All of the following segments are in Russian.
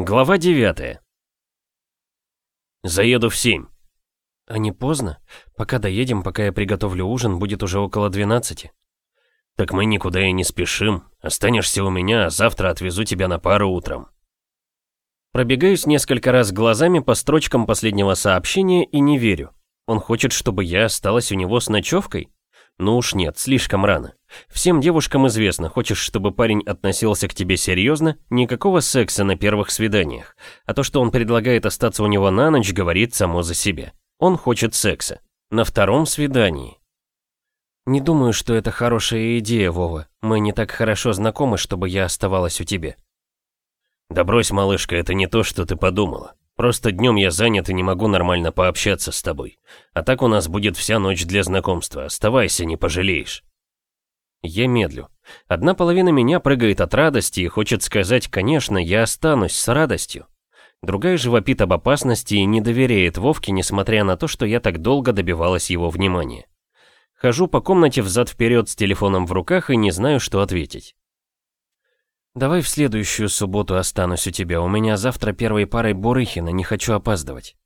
Глава 9 Заеду в 7. А не поздно? Пока доедем, пока я приготовлю ужин, будет уже около 12. Так мы никуда и не спешим. Останешься у меня, а завтра отвезу тебя на пару утром. Пробегаюсь несколько раз глазами по строчкам последнего сообщения и не верю. Он хочет, чтобы я осталась у него с ночевкой? Ну уж нет, слишком рано. Всем девушкам известно, хочешь, чтобы парень относился к тебе серьезно, никакого секса на первых свиданиях. А то, что он предлагает остаться у него на ночь, говорит само за себя. Он хочет секса. На втором свидании. Не думаю, что это хорошая идея, Вова. Мы не так хорошо знакомы, чтобы я оставалась у тебя. Да брось, малышка, это не то, что ты подумала. Просто днем я занят и не могу нормально пообщаться с тобой. А так у нас будет вся ночь для знакомства. Оставайся, не пожалеешь. Я медлю. Одна половина меня прыгает от радости и хочет сказать, конечно, я останусь с радостью. Другая же вопит об опасности и не доверяет Вовке, несмотря на то, что я так долго добивалась его внимания. Хожу по комнате взад-вперед с телефоном в руках и не знаю, что ответить. «Давай в следующую субботу останусь у тебя. У меня завтра первой парой Бурыхина, не хочу опаздывать».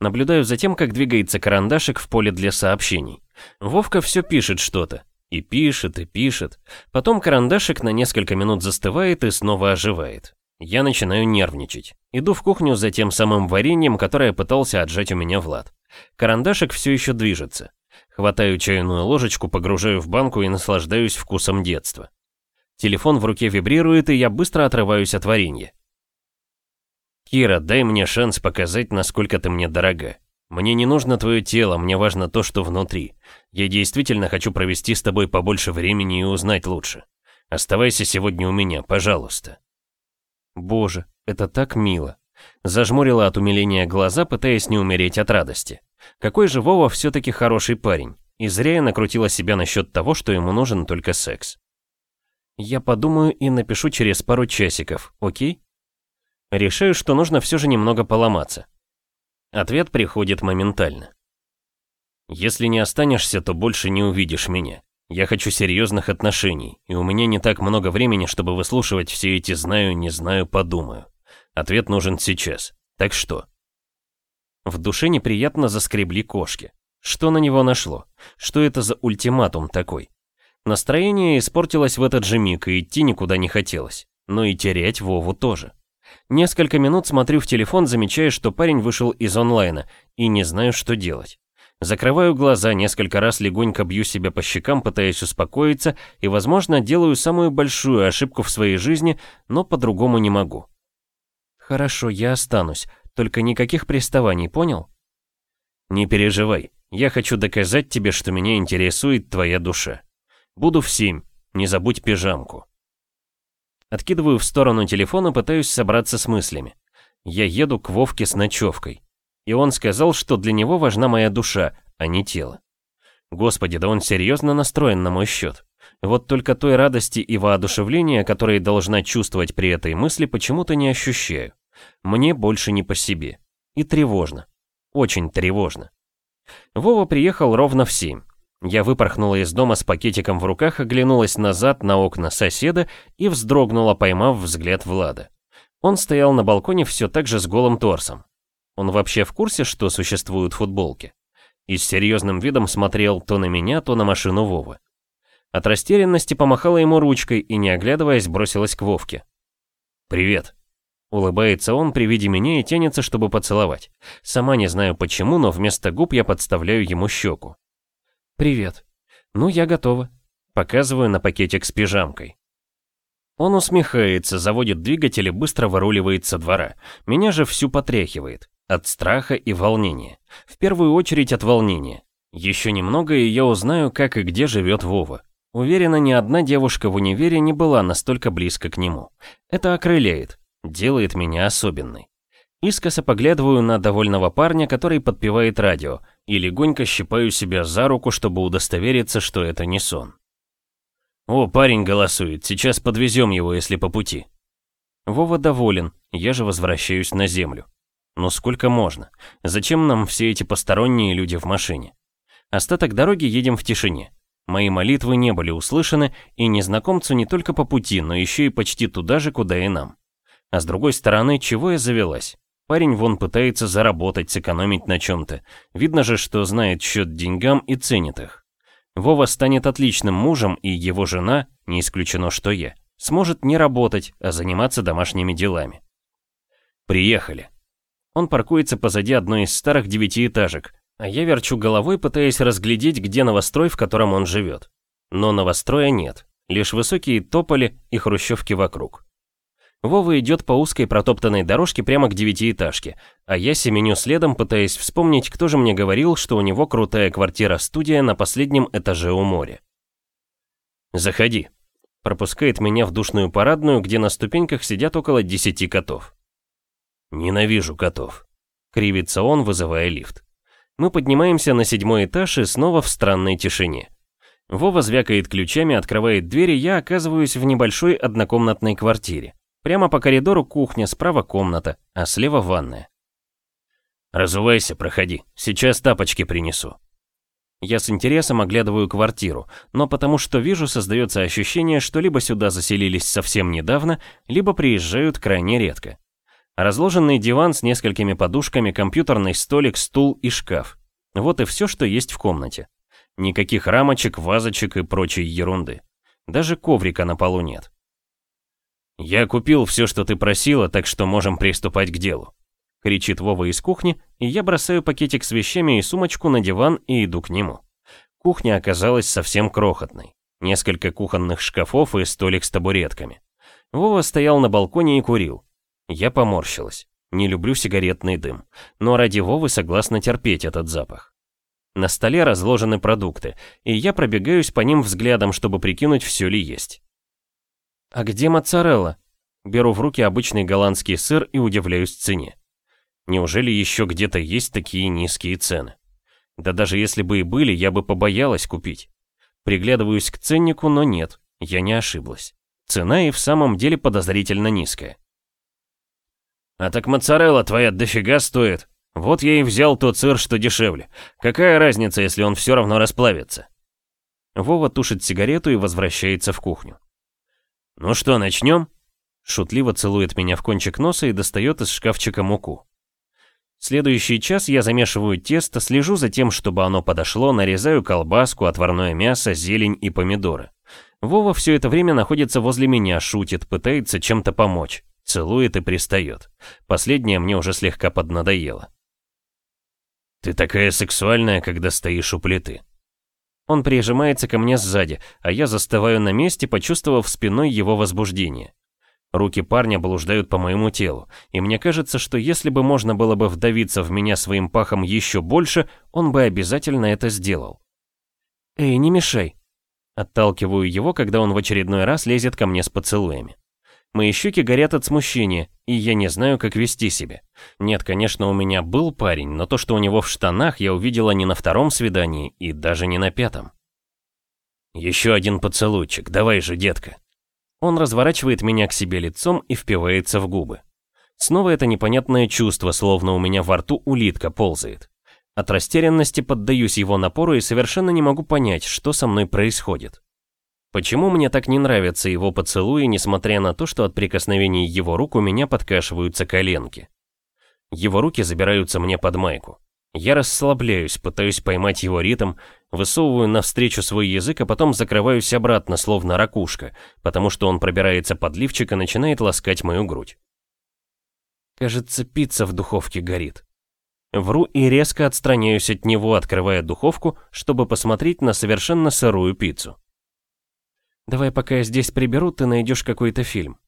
Наблюдаю за тем, как двигается карандашик в поле для сообщений. Вовка все пишет что-то. И пишет, и пишет. Потом карандашик на несколько минут застывает и снова оживает. Я начинаю нервничать. Иду в кухню за тем самым вареньем, которое пытался отжать у меня Влад. Карандашик все еще движется. Хватаю чайную ложечку, погружаю в банку и наслаждаюсь вкусом детства. Телефон в руке вибрирует, и я быстро отрываюсь от варенья. «Кира, дай мне шанс показать, насколько ты мне дорога. Мне не нужно твое тело, мне важно то, что внутри. Я действительно хочу провести с тобой побольше времени и узнать лучше. Оставайся сегодня у меня, пожалуйста». Боже, это так мило. Зажмурила от умиления глаза, пытаясь не умереть от радости. Какой же Вова все-таки хороший парень. И зря я накрутила себя насчет того, что ему нужен только секс. Я подумаю и напишу через пару часиков, окей? Решаю, что нужно все же немного поломаться. Ответ приходит моментально. Если не останешься, то больше не увидишь меня. Я хочу серьезных отношений, и у меня не так много времени, чтобы выслушивать все эти «знаю, не знаю, подумаю». Ответ нужен сейчас. Так что? В душе неприятно заскребли кошки. Что на него нашло? Что это за ультиматум такой? Настроение испортилось в этот же миг, и идти никуда не хотелось. Но и терять Вову тоже. Несколько минут смотрю в телефон, замечая, что парень вышел из онлайна, и не знаю, что делать. Закрываю глаза, несколько раз легонько бью себя по щекам, пытаясь успокоиться, и, возможно, делаю самую большую ошибку в своей жизни, но по-другому не могу. Хорошо, я останусь, только никаких приставаний, понял? Не переживай, я хочу доказать тебе, что меня интересует твоя душа. Буду в семь. Не забудь пижамку. Откидываю в сторону телефона, пытаюсь собраться с мыслями. Я еду к Вовке с ночевкой. И он сказал, что для него важна моя душа, а не тело. Господи, да он серьезно настроен на мой счет. Вот только той радости и воодушевления, которые должна чувствовать при этой мысли, почему-то не ощущаю. Мне больше не по себе. И тревожно. Очень тревожно. Вова приехал ровно в семь. Я выпорхнула из дома с пакетиком в руках, оглянулась назад на окна соседа и вздрогнула, поймав взгляд Влада. Он стоял на балконе все так же с голым торсом. Он вообще в курсе, что существуют футболки? И с серьезным видом смотрел то на меня, то на машину Вовы. От растерянности помахала ему ручкой и, не оглядываясь, бросилась к Вовке. «Привет». Улыбается он при виде меня и тянется, чтобы поцеловать. Сама не знаю почему, но вместо губ я подставляю ему щеку. «Привет. Ну, я готова». Показываю на пакетик с пижамкой. Он усмехается, заводит двигатель и быстро выруливает со двора. Меня же всю потряхивает. От страха и волнения. В первую очередь от волнения. Еще немного, и я узнаю, как и где живет Вова. Уверена, ни одна девушка в универе не была настолько близко к нему. Это окрыляет, делает меня особенной. Искоса поглядываю на довольного парня, который подпевает радио, и легонько щипаю себя за руку, чтобы удостовериться, что это не сон. «О, парень голосует, сейчас подвезем его, если по пути». Вова доволен, я же возвращаюсь на землю. Но сколько можно? Зачем нам все эти посторонние люди в машине? Остаток дороги едем в тишине. Мои молитвы не были услышаны, и незнакомцу не только по пути, но еще и почти туда же, куда и нам. А с другой стороны, чего я завелась? Парень вон пытается заработать, сэкономить на чем-то. Видно же, что знает счет деньгам и ценит их. Вова станет отличным мужем, и его жена, не исключено, что я, сможет не работать, а заниматься домашними делами. Приехали. Он паркуется позади одной из старых девятиэтажек, а я верчу головой, пытаясь разглядеть, где новострой, в котором он живет. Но новостроя нет, лишь высокие тополи и хрущевки вокруг. Вова идет по узкой протоптанной дорожке прямо к девятиэтажке, а я семеню следом, пытаясь вспомнить, кто же мне говорил, что у него крутая квартира-студия на последнем этаже у моря. «Заходи», — пропускает меня в душную парадную, где на ступеньках сидят около десяти котов. «Ненавижу котов», — кривится он, вызывая лифт. Мы поднимаемся на седьмой этаж и снова в странной тишине. Вова звякает ключами, открывает дверь, и я оказываюсь в небольшой однокомнатной квартире. Прямо по коридору кухня, справа комната, а слева ванная. «Разувайся, проходи. Сейчас тапочки принесу». Я с интересом оглядываю квартиру, но потому что вижу, создается ощущение, что либо сюда заселились совсем недавно, либо приезжают крайне редко. Разложенный диван с несколькими подушками, компьютерный столик, стул и шкаф. Вот и все, что есть в комнате. Никаких рамочек, вазочек и прочей ерунды. Даже коврика на полу нет. «Я купил все, что ты просила, так что можем приступать к делу», — кричит Вова из кухни, и я бросаю пакетик с вещами и сумочку на диван и иду к нему. Кухня оказалась совсем крохотной. Несколько кухонных шкафов и столик с табуретками. Вова стоял на балконе и курил. Я поморщилась. Не люблю сигаретный дым, но ради Вовы согласна терпеть этот запах. На столе разложены продукты, и я пробегаюсь по ним взглядом, чтобы прикинуть, все ли есть. «А где моцарелла?» Беру в руки обычный голландский сыр и удивляюсь цене. Неужели еще где-то есть такие низкие цены? Да даже если бы и были, я бы побоялась купить. Приглядываюсь к ценнику, но нет, я не ошиблась. Цена и в самом деле подозрительно низкая. «А так моцарелла твоя дофига стоит. Вот я и взял тот сыр, что дешевле. Какая разница, если он все равно расплавится?» Вова тушит сигарету и возвращается в кухню. «Ну что, начнем?» Шутливо целует меня в кончик носа и достает из шкафчика муку. Следующий час я замешиваю тесто, слежу за тем, чтобы оно подошло, нарезаю колбаску, отварное мясо, зелень и помидоры. Вова все это время находится возле меня, шутит, пытается чем-то помочь, целует и пристает. Последнее мне уже слегка поднадоело. «Ты такая сексуальная, когда стоишь у плиты», он прижимается ко мне сзади, а я застываю на месте, почувствовав спиной его возбуждение. Руки парня блуждают по моему телу, и мне кажется, что если бы можно было бы вдавиться в меня своим пахом еще больше, он бы обязательно это сделал. «Эй, не мешай!» Отталкиваю его, когда он в очередной раз лезет ко мне с поцелуями. Мои щеки горят от смущения, и я не знаю, как вести себя. Нет, конечно, у меня был парень, но то, что у него в штанах, я увидела не на втором свидании и даже не на пятом. Еще один поцелуйчик, давай же, детка. Он разворачивает меня к себе лицом и впивается в губы. Снова это непонятное чувство, словно у меня во рту улитка ползает. От растерянности поддаюсь его напору и совершенно не могу понять, что со мной происходит. Почему мне так не нравятся его поцелуи, несмотря на то, что от прикосновений его рук у меня подкашиваются коленки? Его руки забираются мне под майку. Я расслабляюсь, пытаюсь поймать его ритм, высовываю навстречу свой язык, а потом закрываюсь обратно, словно ракушка, потому что он пробирается под лифчик и начинает ласкать мою грудь. Кажется, пицца в духовке горит. Вру и резко отстраняюсь от него, открывая духовку, чтобы посмотреть на совершенно сырую пиццу. Давай пока я здесь приберу, ты найдешь какой-то фильм.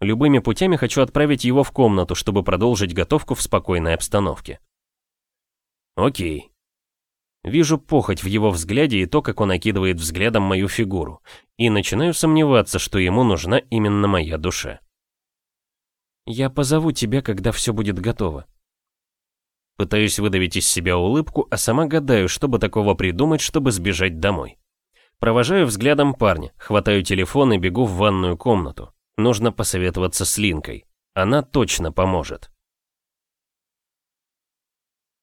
Любыми путями хочу отправить его в комнату, чтобы продолжить готовку в спокойной обстановке. Окей. Вижу похоть в его взгляде и то, как он окидывает взглядом мою фигуру, и начинаю сомневаться, что ему нужна именно моя душа. Я позову тебя, когда все будет готово. Пытаюсь выдавить из себя улыбку, а сама гадаю, чтобы такого придумать, чтобы сбежать домой. Провожаю взглядом парня, хватаю телефон и бегу в ванную комнату. Нужно посоветоваться с Линкой. Она точно поможет.